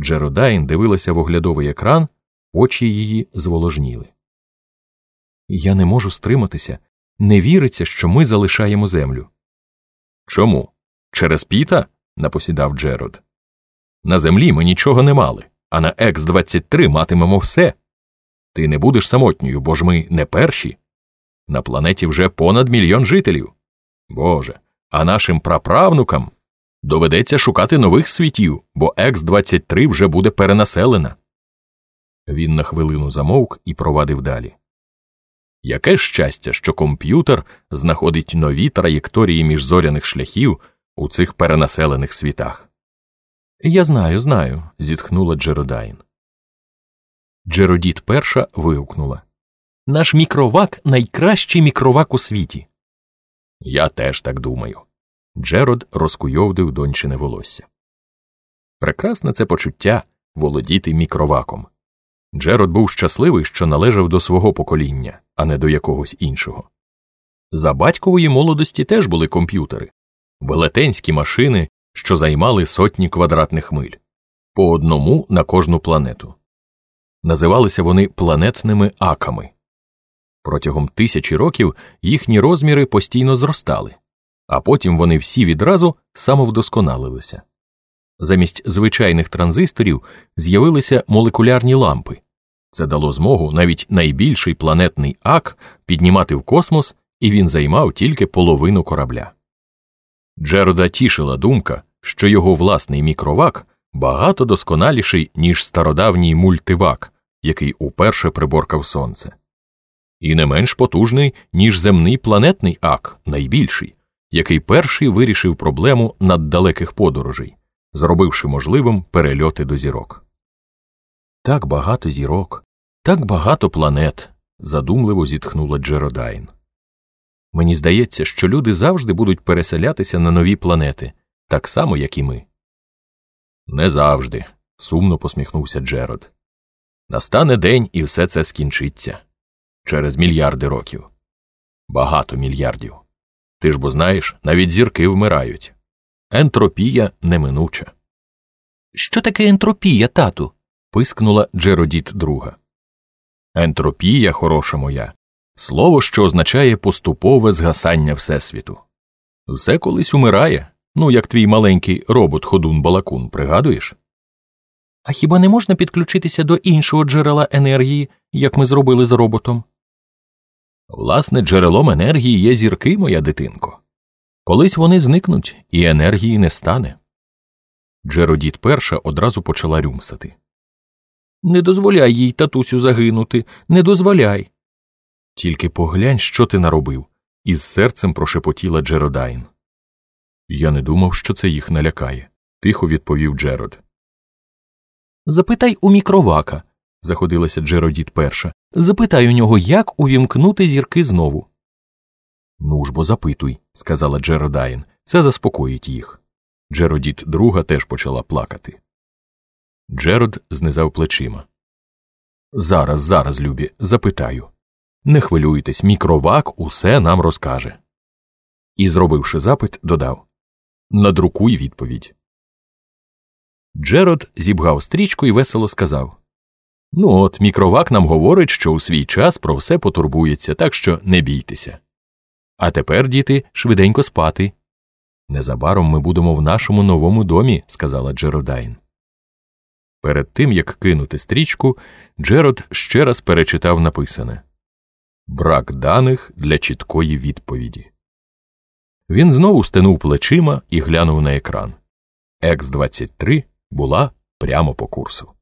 Джеродайн дивилася в оглядовий екран, очі її зволожніли. Я не можу стриматися, не віриться, що ми залишаємо землю. Чому? Через піта? напосідав Джерод. На землі ми нічого не мали, а на Екс 23 матимемо все. Ти не будеш самотньою, бо ж ми не перші. На планеті вже понад мільйон жителів. Боже, а нашим праправнукам доведеться шукати нових світів, бо Екс 23 вже буде перенаселена. Він на хвилину замовк і провадив далі. Яке щастя, що комп'ютер знаходить нові траєкторії міжзоряних шляхів у цих перенаселених світах. Я знаю, знаю, зітхнула Джеродайн. Джеродіт перша вигукнула Наш мікровак найкращий мікровак у світі. Я теж так думаю. Джерод розкуйовдив дончине волосся. Прекрасне це почуття володіти мікроваком. Джерод був щасливий, що належав до свого покоління, а не до якогось іншого. За батькової молодості теж були комп'ютери, велетенські машини, що займали сотні квадратних миль, по одному на кожну планету. Називалися вони планетними аками. Протягом тисячі років їхні розміри постійно зростали, а потім вони всі відразу самовдосконалилися. Замість звичайних транзисторів з'явилися молекулярні лампи. Це дало змогу навіть найбільший планетний ак піднімати в космос, і він займав тільки половину корабля. Джерода тішила думка, що його власний мікровак багато досконаліший, ніж стародавній мультивак, який уперше приборкав сонце, і не менш потужний, ніж земний планетний ак, найбільший, який перший вирішив проблему наддалеких подорожей, зробивши можливим перельоти до зірок. Так багато зірок, так багато планет, задумливо зітхнула Джеродайн. Мені здається, що люди завжди будуть переселятися на нові планети, так само, як і ми. Не завжди, сумно посміхнувся Джерод. Настане день і все це скінчиться через мільярди років. Багато мільярдів. Ти ж бо знаєш, навіть зірки вмирають. Ентропія неминуча. Що таке ентропія, тату? пискнула Джеродіт друга. Ентропія, хороша моя, слово, що означає поступове згасання Всесвіту. Все колись умирає, ну як твій маленький робот ходун балакун, пригадуєш? А хіба не можна підключитися до іншого джерела енергії, як ми зробили з роботом? Власне, джерелом енергії є зірки, моя дитинко. Колись вони зникнуть, і енергії не стане. Джеродіт перша одразу почала рюмсати. Не дозволяй їй, татусю, загинути, не дозволяй. Тільки поглянь, що ти наробив, із серцем прошепотіла Джеродайн. Я не думав, що це їх налякає, тихо відповів Джерод. Запитай у мікровака, заходилася Джеродіт перша. Запитай у нього, як увімкнути зірки знову. Ну ж бо запитуй, сказала Джеродайн. Це заспокоїть їх. Джеродіт друга теж почала плакати. Джерод знизав плечима. Зараз, зараз, любі, запитаю. Не хвилюйтесь, мікровак усе нам розкаже. І, зробивши запит, додав Надрукуй відповідь. Джерод зібгав стрічку і весело сказав Ну, от, мікровак нам говорить, що у свій час про все потурбується, так що не бійтеся. А тепер, діти, швиденько спати. Незабаром ми будемо в нашому новому домі, сказала Джеродайн. Перед тим як кинути стрічку, Джерод ще раз перечитав написане Брак даних для чіткої відповіді. Він знову стенув плечима і глянув на екран. Екс 23 була прямо по курсу.